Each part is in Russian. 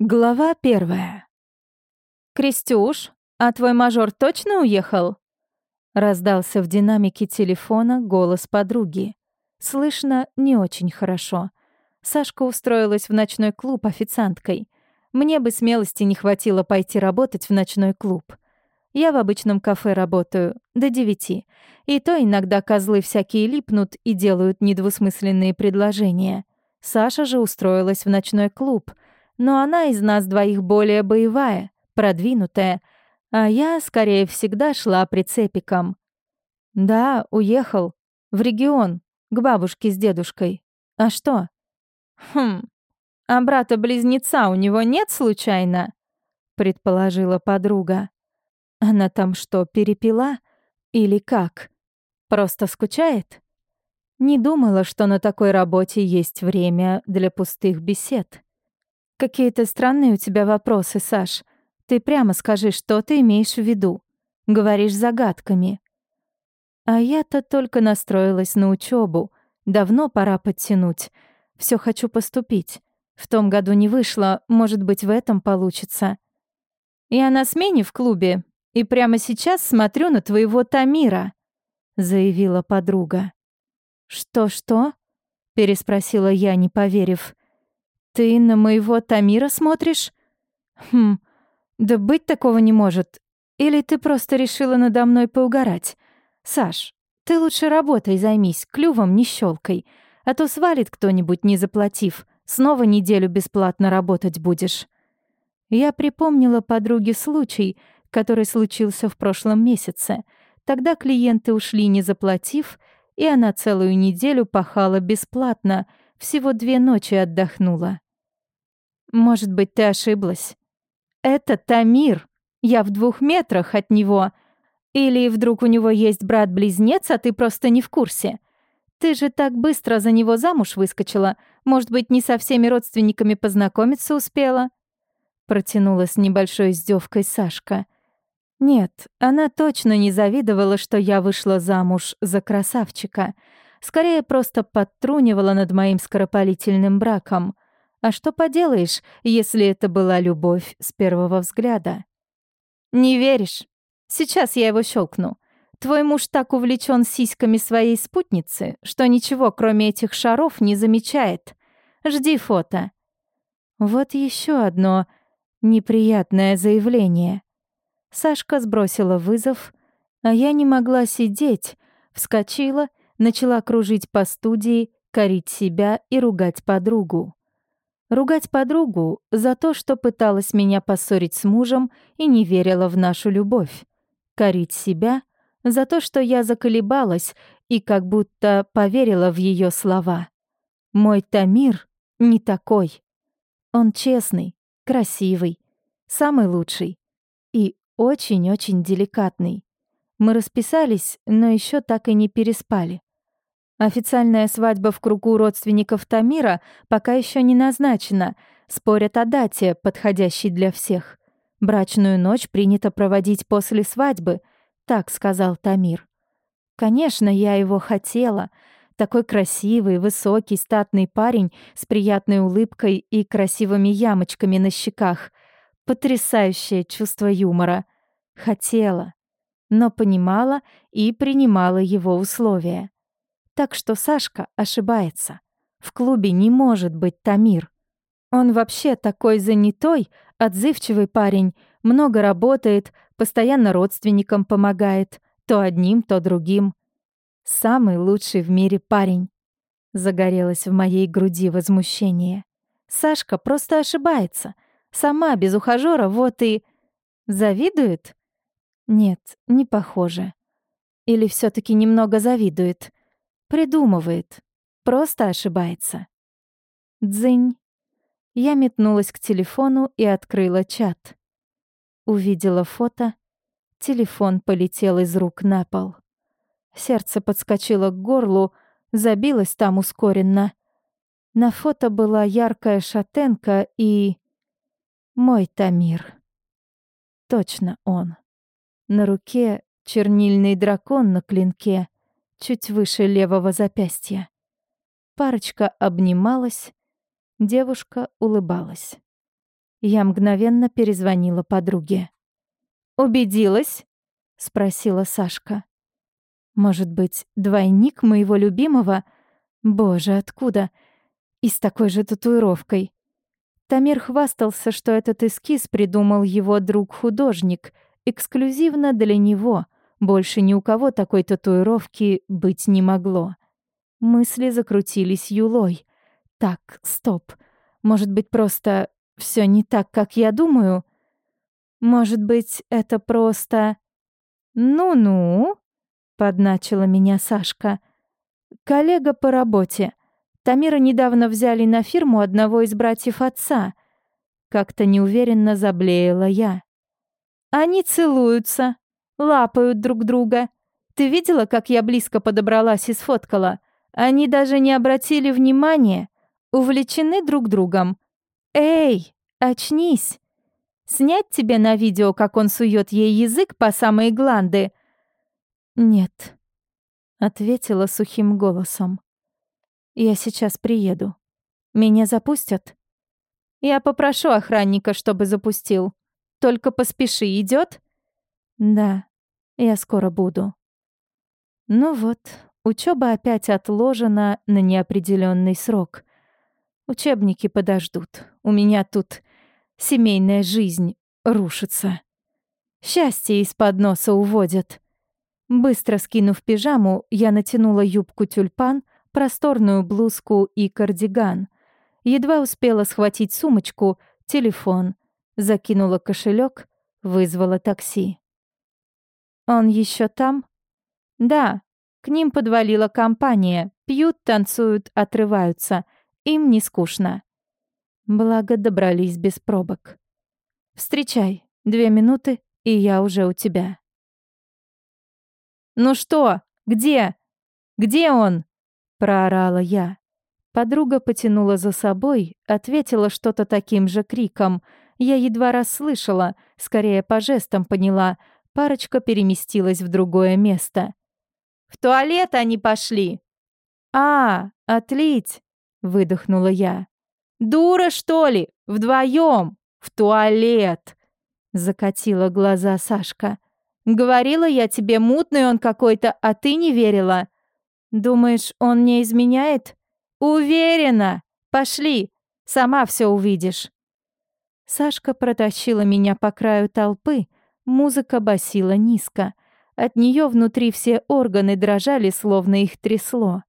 Глава первая. «Крестюш, а твой мажор точно уехал?» Раздался в динамике телефона голос подруги. Слышно не очень хорошо. Сашка устроилась в ночной клуб официанткой. Мне бы смелости не хватило пойти работать в ночной клуб. Я в обычном кафе работаю до девяти. И то иногда козлы всякие липнут и делают недвусмысленные предложения. Саша же устроилась в ночной клуб — но она из нас двоих более боевая, продвинутая, а я, скорее, всегда шла прицепиком. Да, уехал. В регион, к бабушке с дедушкой. А что? Хм, а брата-близнеца у него нет случайно? Предположила подруга. Она там что, перепила? Или как? Просто скучает? Не думала, что на такой работе есть время для пустых бесед. Какие-то странные у тебя вопросы, Саш. Ты прямо скажи, что ты имеешь в виду. Говоришь загадками. А я-то только настроилась на учебу. Давно пора подтянуть. Все хочу поступить. В том году не вышло, может быть, в этом получится. Я на смене в клубе, и прямо сейчас смотрю на твоего Тамира», — заявила подруга. «Что-что?» — переспросила я, не поверив. «Ты на моего Тамира смотришь?» «Хм, да быть такого не может. Или ты просто решила надо мной поугарать? Саш, ты лучше работой займись, клювом не щелкай, а то свалит кто-нибудь, не заплатив. Снова неделю бесплатно работать будешь». Я припомнила подруге случай, который случился в прошлом месяце. Тогда клиенты ушли, не заплатив, и она целую неделю пахала бесплатно, всего две ночи отдохнула. Может быть, ты ошиблась. Это Тамир. Я в двух метрах от него. Или вдруг у него есть брат-близнец, а ты просто не в курсе. Ты же так быстро за него замуж выскочила. Может быть, не со всеми родственниками познакомиться успела?» Протянула с небольшой издевкой Сашка. Нет, она точно не завидовала, что я вышла замуж за красавчика. Скорее, просто подтрунивала над моим скоропалительным браком. А что поделаешь, если это была любовь с первого взгляда? Не веришь? Сейчас я его щелкну. Твой муж так увлечен сиськами своей спутницы, что ничего, кроме этих шаров, не замечает. Жди фото. Вот еще одно неприятное заявление. Сашка сбросила вызов, а я не могла сидеть, вскочила, начала кружить по студии, корить себя и ругать подругу. Ругать подругу за то, что пыталась меня поссорить с мужем и не верила в нашу любовь. Корить себя за то, что я заколебалась и как будто поверила в ее слова. Мой Тамир не такой. Он честный, красивый, самый лучший и очень-очень деликатный. Мы расписались, но еще так и не переспали. Официальная свадьба в кругу родственников Тамира пока еще не назначена. Спорят о дате, подходящей для всех. Брачную ночь принято проводить после свадьбы, так сказал Тамир. Конечно, я его хотела. Такой красивый, высокий, статный парень с приятной улыбкой и красивыми ямочками на щеках. Потрясающее чувство юмора. Хотела, но понимала и принимала его условия. Так что Сашка ошибается. В клубе не может быть Тамир. Он вообще такой занятой, отзывчивый парень, много работает, постоянно родственникам помогает, то одним, то другим. Самый лучший в мире парень. Загорелось в моей груди возмущение. Сашка просто ошибается. Сама без ухажёра вот и... Завидует? Нет, не похоже. Или все таки немного завидует. Придумывает. Просто ошибается. Дзынь. Я метнулась к телефону и открыла чат. Увидела фото. Телефон полетел из рук на пол. Сердце подскочило к горлу, забилось там ускоренно. На фото была яркая шатенка и... Мой Тамир. Точно он. На руке чернильный дракон на клинке, чуть выше левого запястья. Парочка обнималась, девушка улыбалась. Я мгновенно перезвонила подруге. «Убедилась?» — спросила Сашка. «Может быть, двойник моего любимого? Боже, откуда? И с такой же татуировкой. Тамир хвастался, что этот эскиз придумал его друг-художник, эксклюзивно для него. Больше ни у кого такой татуировки быть не могло. Мысли закрутились юлой. Так, стоп. Может быть, просто все не так, как я думаю? Может быть, это просто... «Ну-ну», — подначила меня Сашка. «Коллега по работе. Тамира недавно взяли на фирму одного из братьев отца. Как-то неуверенно заблеяла я. Они целуются, лапают друг друга. Ты видела, как я близко подобралась и сфоткала? Они даже не обратили внимания, увлечены друг другом. Эй, очнись! Снять тебе на видео, как он сует ей язык по самые гланды? Нет, ответила сухим голосом. Я сейчас приеду. Меня запустят? Я попрошу охранника, чтобы запустил. Только поспеши, идет? Да, я скоро буду. Ну вот, учеба опять отложена на неопределенный срок. Учебники подождут. У меня тут семейная жизнь рушится. Счастье из-под носа уводят. Быстро скинув пижаму, я натянула юбку-тюльпан — просторную блузку и кардиган. Едва успела схватить сумочку, телефон, закинула кошелек, вызвала такси. «Он еще там?» «Да, к ним подвалила компания. Пьют, танцуют, отрываются. Им не скучно». Благо добрались без пробок. «Встречай. Две минуты, и я уже у тебя». «Ну что? Где? Где он?» проорала я. Подруга потянула за собой, ответила что-то таким же криком. Я едва расслышала, скорее по жестам поняла. Парочка переместилась в другое место. «В туалет они пошли!» «А, отлить!» — выдохнула я. «Дура, что ли? Вдвоем! В туалет!» — закатила глаза Сашка. «Говорила я тебе, мутный он какой-то, а ты не верила. Думаешь, он не изменяет? Уверена! Пошли, сама все увидишь. Сашка протащила меня по краю толпы, музыка басила низко. От нее внутри все органы дрожали, словно их трясло.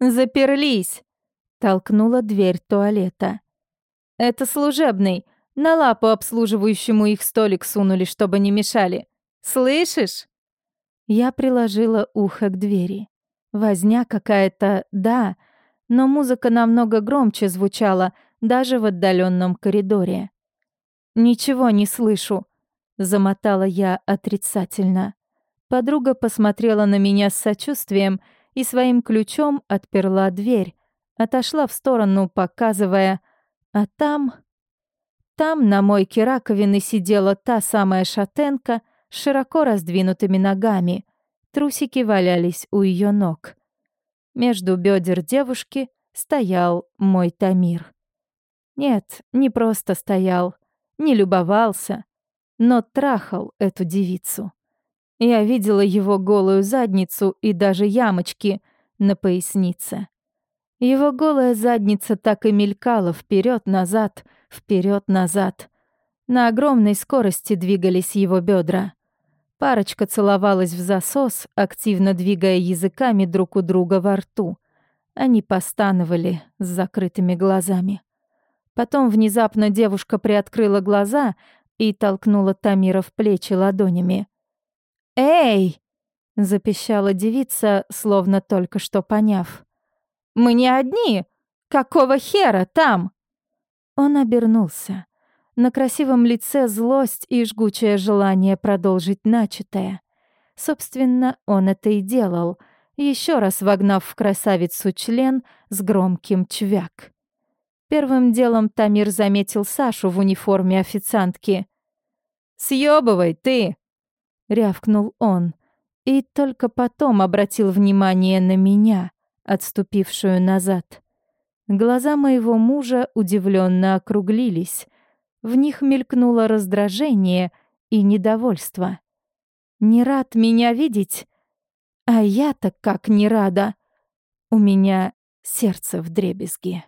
«Заперлись!» — толкнула дверь туалета. «Это служебный. На лапу обслуживающему их столик сунули, чтобы не мешали. Слышишь?» Я приложила ухо к двери. Возня какая-то, да, но музыка намного громче звучала даже в отдаленном коридоре. «Ничего не слышу», — замотала я отрицательно. Подруга посмотрела на меня с сочувствием и своим ключом отперла дверь, отошла в сторону, показывая, а там... Там на мойке раковины сидела та самая шатенка с широко раздвинутыми ногами, Трусики валялись у ее ног. Между бедер девушки стоял мой Тамир. Нет, не просто стоял, не любовался, но трахал эту девицу. Я видела его голую задницу и даже ямочки на пояснице. Его голая задница так и мелькала вперед назад вперед назад На огромной скорости двигались его бедра. Парочка целовалась в засос, активно двигая языками друг у друга во рту. Они постановали с закрытыми глазами. Потом внезапно девушка приоткрыла глаза и толкнула Тамира в плечи ладонями. «Эй!» — запищала девица, словно только что поняв. «Мы не одни! Какого хера там?» Он обернулся. На красивом лице злость и жгучее желание продолжить начатое. Собственно, он это и делал, еще раз вогнав в красавицу член с громким чвяк. Первым делом Тамир заметил Сашу в униформе официантки. «Съёбывай, ты!» — рявкнул он. И только потом обратил внимание на меня, отступившую назад. Глаза моего мужа удивленно округлились — В них мелькнуло раздражение и недовольство. «Не рад меня видеть? А я-то как не рада. У меня сердце в дребезги».